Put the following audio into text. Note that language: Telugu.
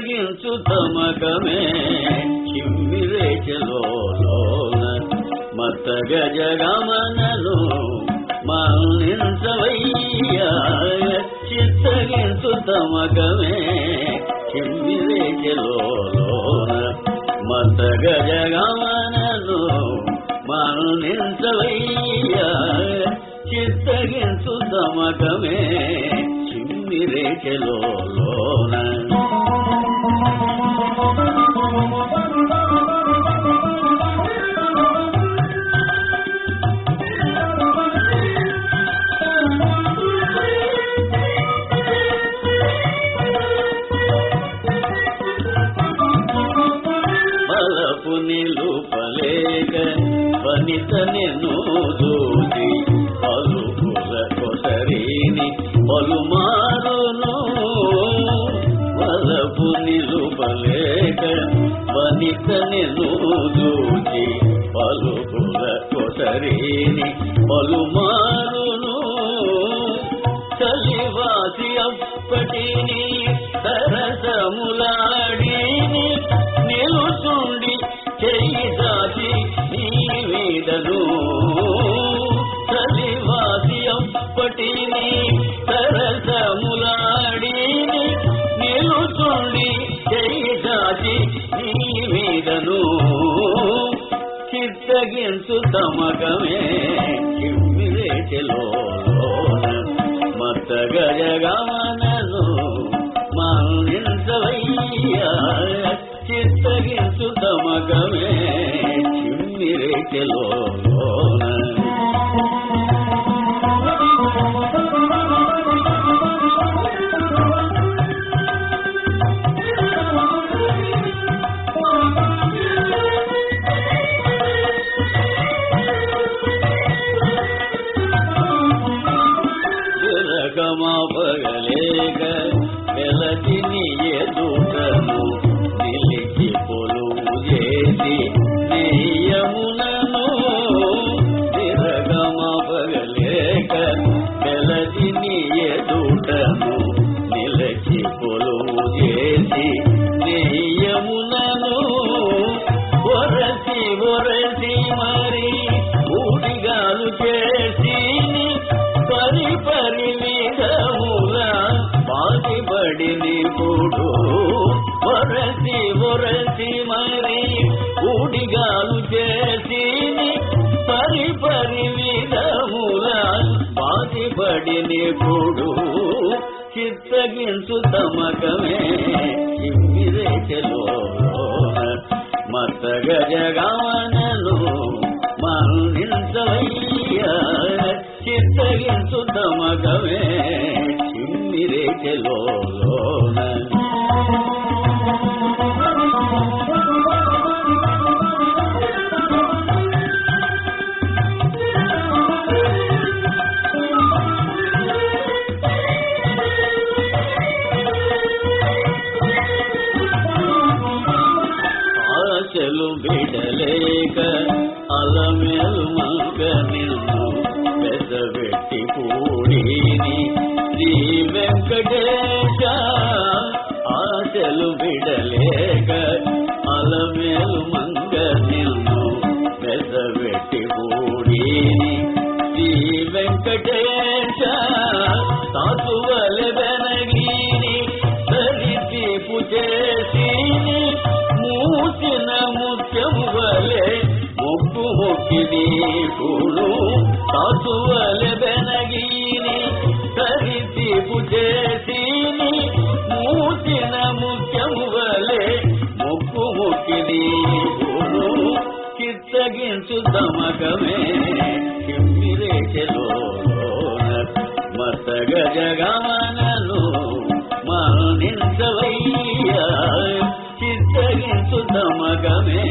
చిత్తగించు తమకమే. చిమ్మిరేచలోన మత గజగమనను మౌనించవయ్యా చిత్తగించు తమకమే. చిమ్మిరేచలోన మత గజగమనను మౌనించవయ్యా చిత్తగించు తమకమే. చిమ్మిరేచలోన నిలుపలేక వనిత నిన్ను దూచి పలుకుల కొసరిని పలుమారును బలపు నిలుపలేక వనిత నిన్ను దూచి పలుకుల కొసరిని పలుమారును మీదను కలివాసి అప్పటిని సరసములాడిని నిలుచుండి చెయ్యి నీ మీదను చిత్తగించు తమకమే కిమ్మిరేటిలోన మత గజగమనను మరణించవయ్యా చిత్తగించు తమకమే చిమ్మిరేటిలోన పగలేక వెలతిని ఎదుటను నిలిచి నిపుడు ఒరసి ఒరసి మరి ఊడిగాలు చేసి పరి పరి విధముల బాధిపడి నిపుడు చిత్తగించు తమకమే చిమ్మిరేచలో మత గజగమనను మరణించవయ్యా చిత్తగించు తమకమే చిమ్మిరేచలోన ఆశలు బిడలేక అలమేలు మంగ నిన్ను పెదవెట్టి పూడిని శ్రీ వెంకటేశ ఆశలు వైపు చేసిని మూసిన ముఖ్యము వలె ముక్కు ముక్కిది చిత్తగించు తమకమే కిమ్మిరేచలో మసగ జగమనను మరణించవయ్యా. చిత్తగించు తమకమే